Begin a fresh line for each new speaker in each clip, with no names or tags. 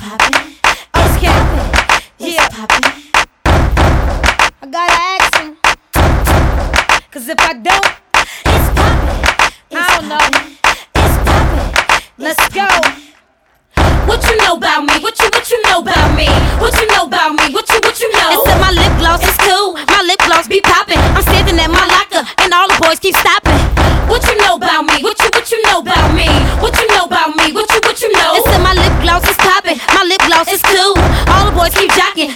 poppin'. It's
Yeah.
poppin'.
I gotta ask him. Cause if I don't,
It's poppin'.
I don't know.
It's poppin'.
let's go.
What you know about me? What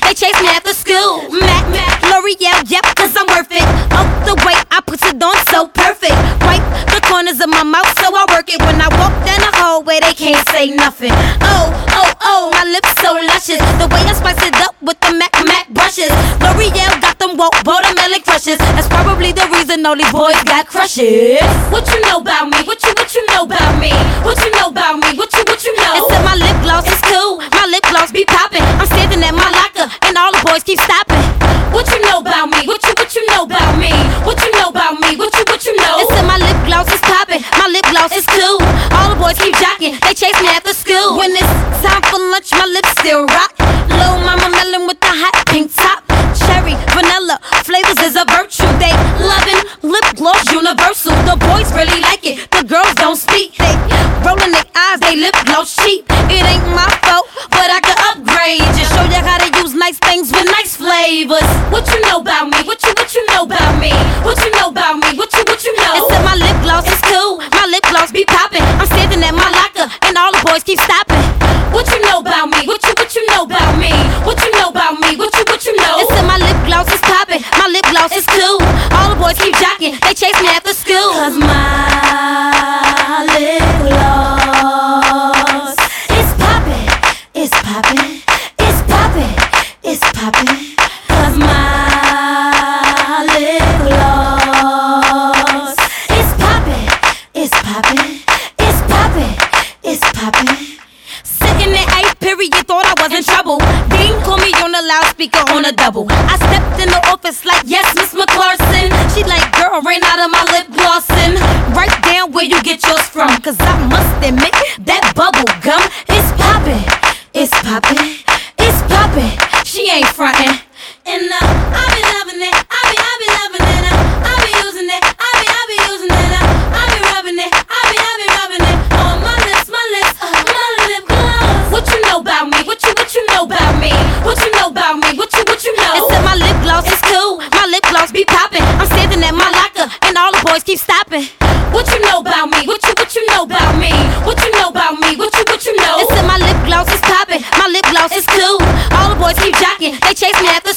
they chase me after school. Mac, Mac, L'Oreal, yep, cause I'm worth it. Oh, the way I put it on so perfect. Wipe the corners of my mouth so I work it. When I walk down the hallway, they can't say nothing. Oh, oh, oh, my lips so luscious. The way I spice it up with the Mac, Mac brushes. L'Oreal got them watermelon crushes. That's probably the reason all these boys got crushes.
What you know about me? What you what you know about me? What you know about me? What you what you know?
In my lip gloss, it's cool. My lip gloss be poppin'. I'm standing at my locker, and all the boys keep stopping.
What you know about me? What you what you know about me? What you know about me? What you what you know?
In my lip gloss, it's poppin'. My lip gloss is cool. All the boys keep jocking, they chase me after school. When it's time for lunch, my lips still rock. Lip gloss be poppin'. I'm standing at my locker, and all the boys keep stopping.
What you know about me? What you what you know about me? What you know about me? What you what you know?
In my lip gloss, it's poppin'. Was in trouble. Dean called me on the loudspeaker on a double. I stepped in the office like, yes, Miss McClarson. She like, girl, ran out of my lip glossin'. Write down where you get yours from. Cause I must admit, that bubble gum is poppin'.
It's poppin',
What you know about me? What you what you know about me? What you know about me? What you what you know?
In my lip gloss, it's poppin'. My lip gloss is cool. All the boys keep jocking, they chase me after